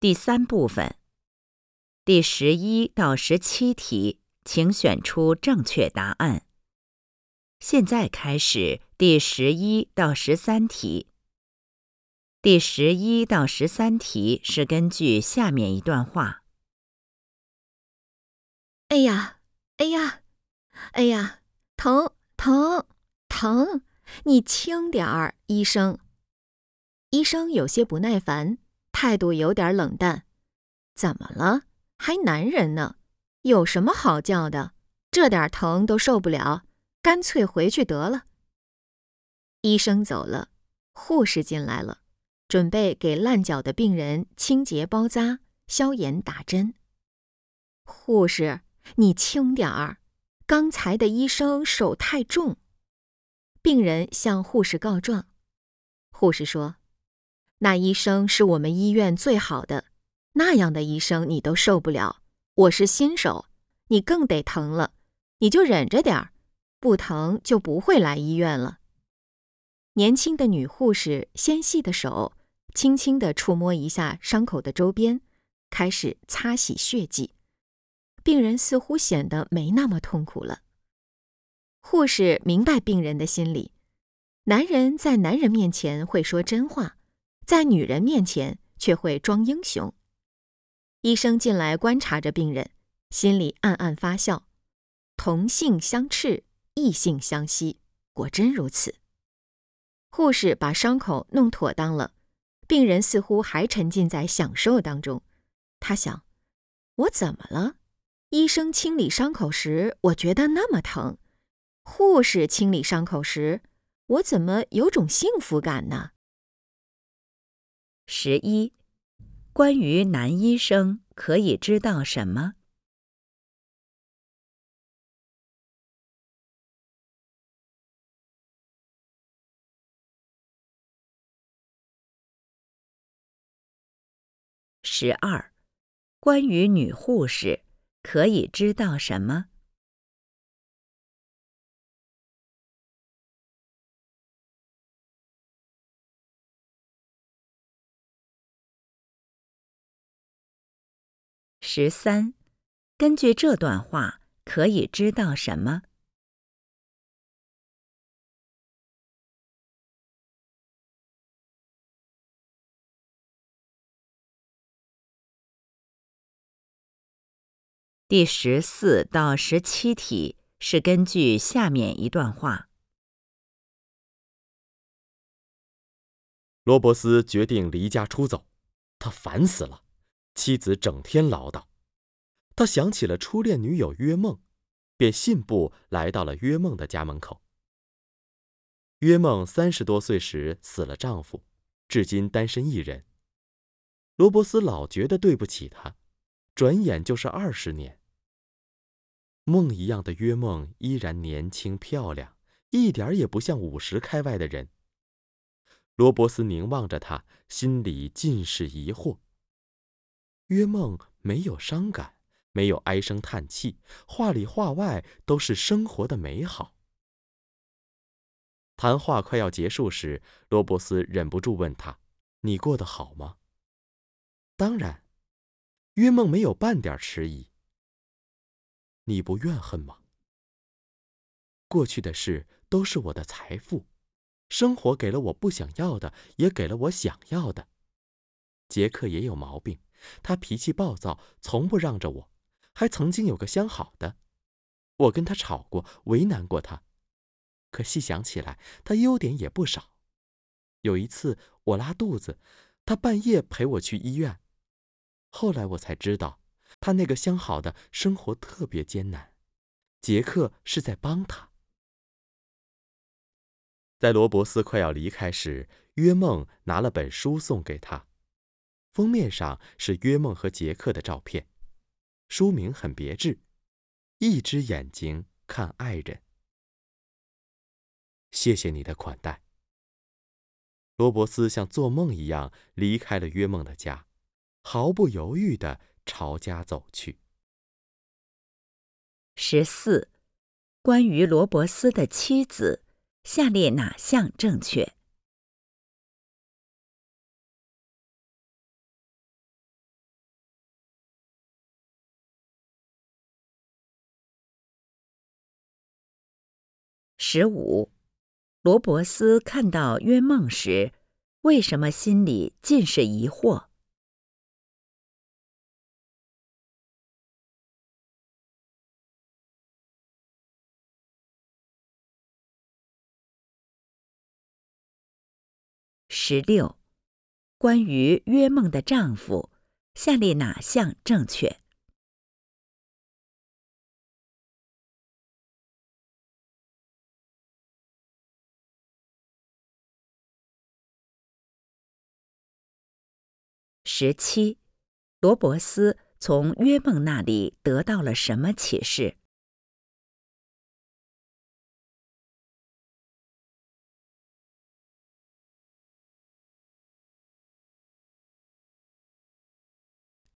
第三部分，第十一到十七题，请选出正确答案。现在开始第十一到十三题。第十一到十三题是根据下面一段话：哎呀，哎呀，哎呀，疼疼疼！你轻点儿，医生。医生有些不耐烦。态度有点冷淡，怎么了？还男人呢？有什么好叫的？这点疼都受不了，干脆回去得了。医生走了，护士进来了，准备给烂脚的病人清洁包扎、消炎打针。护士，你轻点儿，刚才的医生手太重。病人向护士告状，护士说。那医生是我们医院最好的，那样的医生你都受不了。我是新手，你更得疼了，你就忍着点儿，不疼就不会来医院了。年轻的女护士纤细的手轻轻地触摸一下伤口的周边，开始擦洗血迹。病人似乎显得没那么痛苦了。护士明白病人的心理，男人在男人面前会说真话。在女人面前却会装英雄。医生进来观察着病人，心里暗暗发笑。同性相斥，异性相吸，果真如此。护士把伤口弄妥当了，病人似乎还沉浸在享受当中。他想：我怎么了？医生清理伤口时，我觉得那么疼；护士清理伤口时，我怎么有种幸福感呢？十一，关于男医生可以知道什么？十二，关于女护士可以知道什么？十三，根据这段话，可以知道什么？第十四到十七题是根据下面一段话。罗伯斯决定离家出走，他烦死了。妻子整天唠叨，他想起了初恋女友约梦，便信步来到了约梦的家门口。约梦三十多岁时死了丈夫，至今单身一人。罗伯斯老觉得对不起她，转眼就是二十年。梦一样的约梦依然年轻漂亮，一点也不像五十开外的人。罗伯斯凝望着她，心里尽是疑惑。约梦没有伤感，没有唉声叹气，话里话外都是生活的美好。谈话快要结束时，罗伯斯忍不住问他：“你过得好吗？”“当然。”约梦没有半点迟疑。“你不怨恨吗？”“过去的事都是我的财富，生活给了我不想要的，也给了我想要的。”杰克也有毛病。他脾气暴躁，从不让着我，还曾经有个相好的，我跟他吵过，为难过他。可细想起来，他优点也不少。有一次我拉肚子，他半夜陪我去医院。后来我才知道，他那个相好的生活特别艰难，杰克是在帮他。在罗伯斯快要离开时，约梦拿了本书送给他。封面上是约梦和杰克的照片，书名很别致，“一只眼睛看爱人”。谢谢你的款待。罗伯斯像做梦一样离开了约梦的家，毫不犹豫地朝家走去。十四，关于罗伯斯的妻子，下列哪项正确？十五，罗伯斯看到约梦时，为什么心里尽是疑惑？十六，关于约梦的丈夫，下列哪项正确？十七，罗伯斯从约梦那里得到了什么启示？